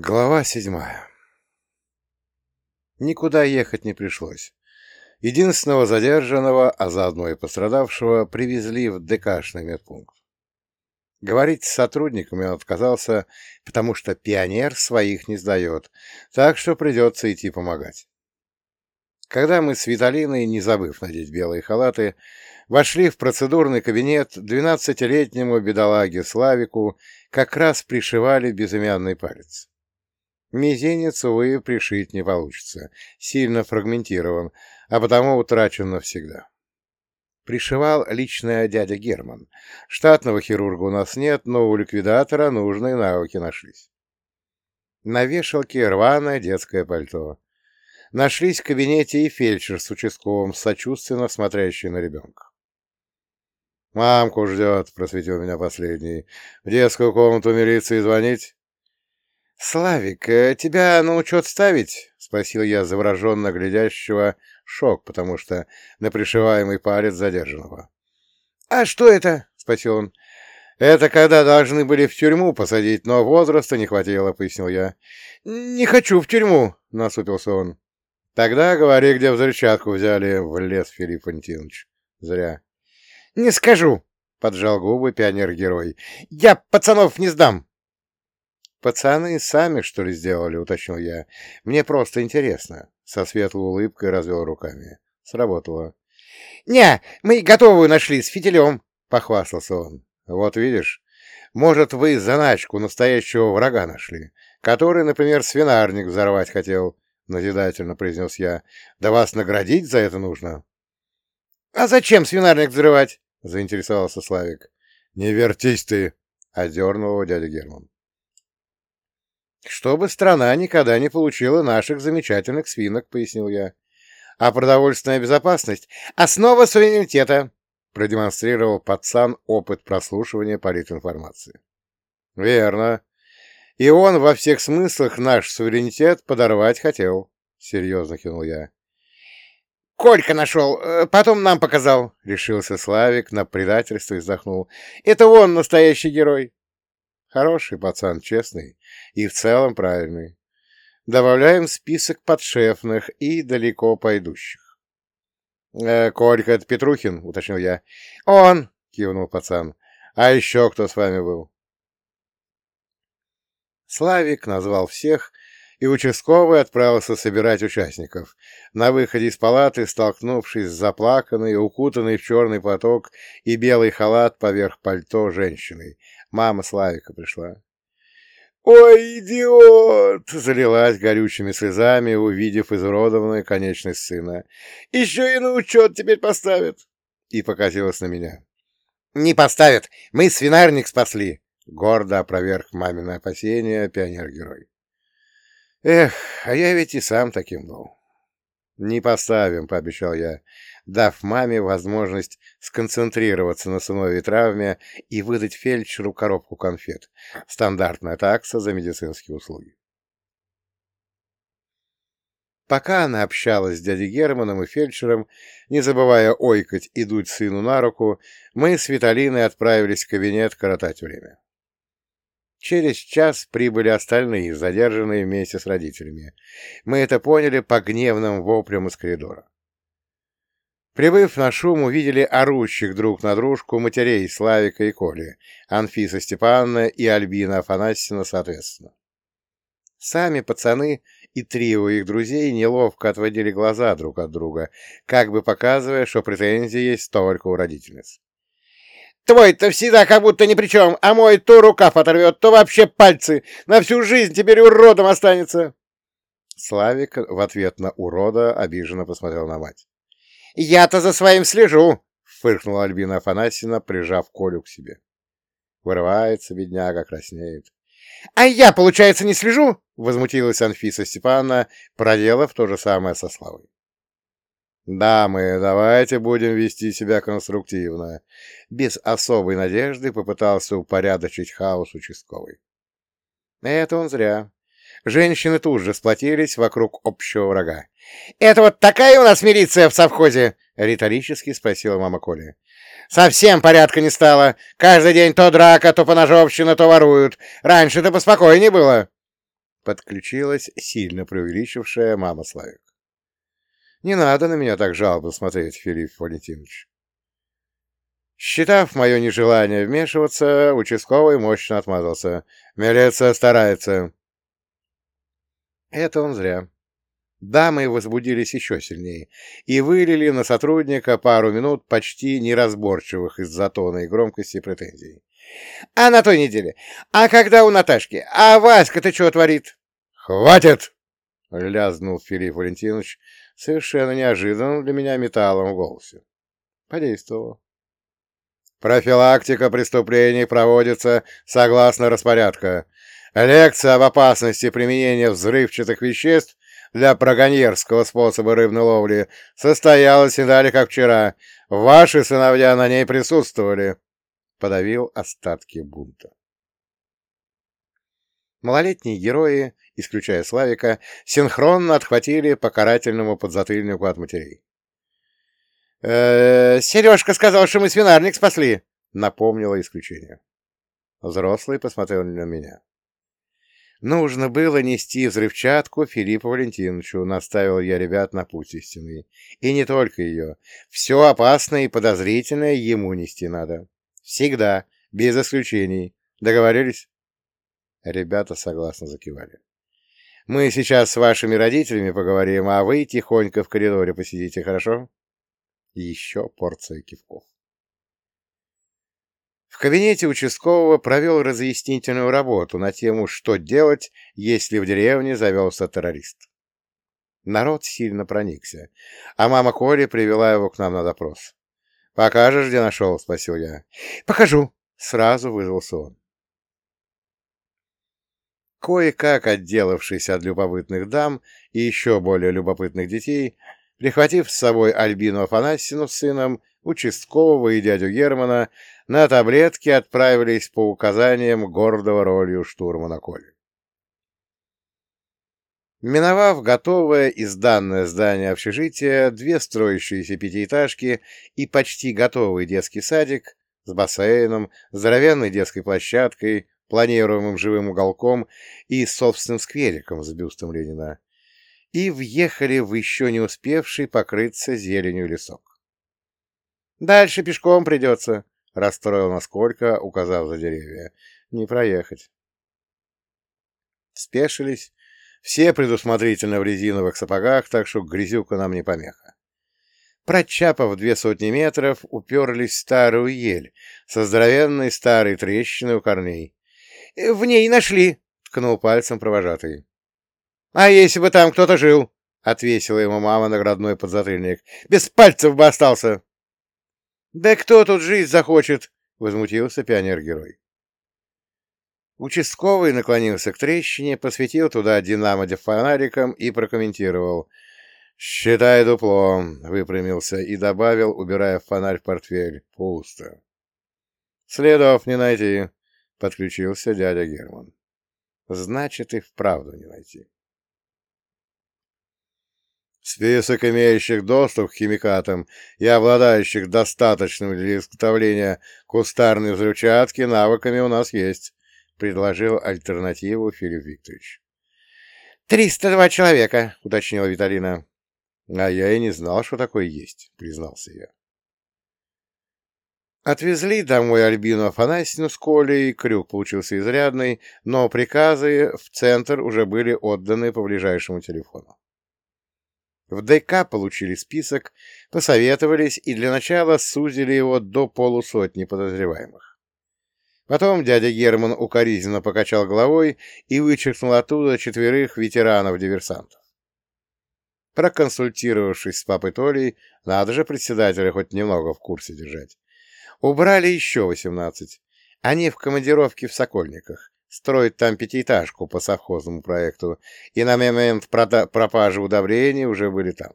Глава седьмая Никуда ехать не пришлось. Единственного задержанного, а заодно и пострадавшего, привезли в ДКшный медпункт. Говорить с сотрудниками он отказался, потому что пионер своих не сдает, так что придется идти помогать. Когда мы с Виталиной, не забыв надеть белые халаты, вошли в процедурный кабинет, двенадцатилетнему бедолаге Славику как раз пришивали безымянный палец. Мизинец, увы, пришить не получится, сильно фрагментирован, а потому утрачен навсегда. Пришивал лично дядя Герман. Штатного хирурга у нас нет, но у ликвидатора нужные навыки нашлись. На вешалке рваное детское пальто. Нашлись в кабинете и фельдшер с участковым, сочувственно смотрящий на ребенка. «Мамку ждет», — просветил меня последний. «В детскую комнату милиции звонить?» «Славик, э, тебя на учет ставить?» — спросил я завороженно глядящего шок, потому что на пришиваемый палец задержанного. «А что это?» — спросил он. «Это когда должны были в тюрьму посадить, но возраста не хватило», — пояснил я. «Не хочу в тюрьму», — насупился он. «Тогда говори, где взрывчатку взяли», — влез Филипп Антинович. «Зря». «Не скажу», — поджал губы пионер-герой. «Я пацанов не сдам». «Пацаны сами, что ли, сделали?» — уточнил я. «Мне просто интересно». Со светлой улыбкой развел руками. Сработало. «Не, мы готовую нашли, с фитилем», — похвастался он. «Вот видишь, может, вы заначку настоящего врага нашли, который, например, свинарник взорвать хотел», — назидательно произнес я. «Да вас наградить за это нужно». «А зачем свинарник взрывать?» — заинтересовался Славик. «Не вертись ты!» — одернул его дядя Герман чтобы страна никогда не получила наших замечательных свинок, — пояснил я. — А продовольственная безопасность — основа суверенитета, — продемонстрировал пацан опыт прослушивания политинформации. — Верно. И он во всех смыслах наш суверенитет подорвать хотел, — серьезно кинул я. — Колька нашел, э, потом нам показал, — решился Славик на предательство и вздохнул. — Это он настоящий герой. Хороший пацан, честный и в целом правильный. Добавляем список подшефных и далеко пойдущих. «Э, «Колька, это Петрухин», — уточнил я. «Он!» — кивнул пацан. «А еще кто с вами был?» Славик назвал всех, и участковый отправился собирать участников. На выходе из палаты, столкнувшись с заплаканной, укутанной в черный платок и белый халат поверх пальто женщиной, мама Славика пришла. «Ой, идиот!» — залилась горючими слезами, увидев изуродованную конечность сына. «Еще и на учет теперь поставят!» И покатилась на меня. «Не поставят! Мы свинарник спасли!» — гордо опроверг мамино опасение пионер-герой. «Эх, а я ведь и сам таким был!» «Не поставим», — пообещал я, дав маме возможность сконцентрироваться на сыновей травме и выдать фельдшеру коробку конфет. Стандартная такса за медицинские услуги. Пока она общалась с дядей Германом и фельдшером, не забывая ойкать и дуть сыну на руку, мы с Виталиной отправились в кабинет коротать время. Через час прибыли остальные, задержанные вместе с родителями. Мы это поняли по гневным воплям из коридора. Прибыв на шум, увидели орущих друг на дружку матерей Славика и Коли, Анфиса Степановна и Альбина Афанасьевна соответственно. Сами пацаны и трио их друзей неловко отводили глаза друг от друга, как бы показывая, что претензии есть только у родительниц. Твой-то всегда как будто ни при чем, а мой то рукав оторвет, то вообще пальцы. На всю жизнь теперь уродом останется. Славик в ответ на урода обиженно посмотрел на мать. «Я-то за своим слежу!» — фыркнула Альбина Афанасьевна, прижав Колю к себе. Вырывается, бедняга, краснеет. «А я, получается, не слежу?» — возмутилась Анфиса Степановна, проделав то же самое со Славой. «Дамы, давайте будем вести себя конструктивно», — без особой надежды попытался упорядочить хаос участковый. Это он зря. Женщины тут же сплотились вокруг общего врага. «Это вот такая у нас милиция в совхозе?» — риторически спросила мама Коля. «Совсем порядка не стало. Каждый день то драка, то поножовщина, то воруют. Раньше-то поспокойнее было». Подключилась сильно преувеличившая мама Славик. Не надо на меня так жалобно смотреть, Филипп Валентинович. Считав мое нежелание вмешиваться, участковый мощно отмазался. Милиция старается. Это он зря. Дамы возбудились еще сильнее и вылили на сотрудника пару минут почти неразборчивых из-за тона и громкости претензий. — А на той неделе? А когда у Наташки? А Васька-то что творит? — Хватит! — лязнул Филипп Валентинович совершенно неожиданным для меня металлом в голосе. Подействовало. Профилактика преступлений проводится согласно распорядка. Лекция об опасности применения взрывчатых веществ для браконьерского способа рыбной ловли состоялась не как вчера. Ваши сыновья на ней присутствовали. Подавил остатки бунта. Малолетние герои, исключая Славика, синхронно отхватили по карательному подзатыльнику от матерей. «Э -э, «Сережка сказал, что мы свинарник спасли», — напомнило исключение. Взрослый посмотрел на меня. Нужно было нести взрывчатку Филиппу Валентиновичу, наставил я ребят на путь истинный. И не только ее. Все опасное и подозрительное ему нести надо. Всегда, без исключений. Договорились? Ребята согласно закивали. Мы сейчас с вашими родителями поговорим, а вы тихонько в коридоре посидите, хорошо? Еще порция кивков. В кабинете участкового провел разъяснительную работу на тему, что делать, если в деревне завелся террорист. Народ сильно проникся, а мама Коли привела его к нам на допрос. «Покажешь, где нашел?» — спросил я. «Покажу!» — сразу вызвался он. Кое-как отделавшись от любопытных дам и еще более любопытных детей, прихватив с собой Альбину Афанасьину с сыном, участкового и дядю Германа, на таблетки отправились по указаниям гордого ролью штурмана Коли. Миновав готовое и сданное здание общежития, две строящиеся пятиэтажки и почти готовый детский садик с бассейном, здоровенной детской площадкой, планируемым живым уголком и собственным сквериком с бюстом Ленина, и въехали в еще не успевший покрыться зеленью лесок. «Дальше пешком придется», — расстроил насколько, указав за деревья. «Не проехать». Спешились, все предусмотрительно в резиновых сапогах, так что грязюка нам не помеха. Прочапав две сотни метров, уперлись в старую ель со здоровенной старой трещиной у корней. — В ней нашли! — ткнул пальцем провожатый. — А если бы там кто-то жил? — отвесила ему мама наградной подзатыльник. — Без пальцев бы остался! — Да кто тут жить захочет? — возмутился пионер-герой. Участковый наклонился к трещине, посветил туда динамо фонариком и прокомментировал. «Считай дупло», — выпрямился и добавил, убирая фонарь в портфель. «Пусто». «Следов не найти», — подключился дядя Герман. «Значит, и вправду не найти». Список имеющих доступ к химикатам и обладающих достаточным для изготовления кустарной взрывчатки навыками у нас есть, — предложил альтернативу Филипп Викторович. «Триста два человека», — уточнила Виталина. «А я и не знал, что такое есть», — признался я. Отвезли домой Альбину Афанасьевну с Колей, крюк получился изрядный, но приказы в центр уже были отданы по ближайшему телефону. В ДК получили список, посоветовались и для начала сузили его до полусотни подозреваемых. Потом дядя Герман укоризненно покачал головой и вычеркнул оттуда четверых ветеранов-диверсантов. Проконсультировавшись с папой Толей, надо же председателя хоть немного в курсе держать, убрали еще восемнадцать. Они в командировке в Сокольниках строить там пятиэтажку по совхозному проекту, и на момент пропажи удобрений уже были там.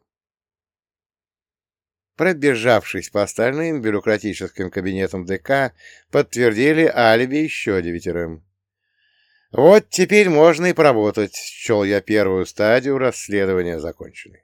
Пробежавшись по остальным бюрократическим кабинетам ДК, подтвердили алиби еще девятерым. Вот теперь можно и поработать, счел я первую стадию расследования законченной.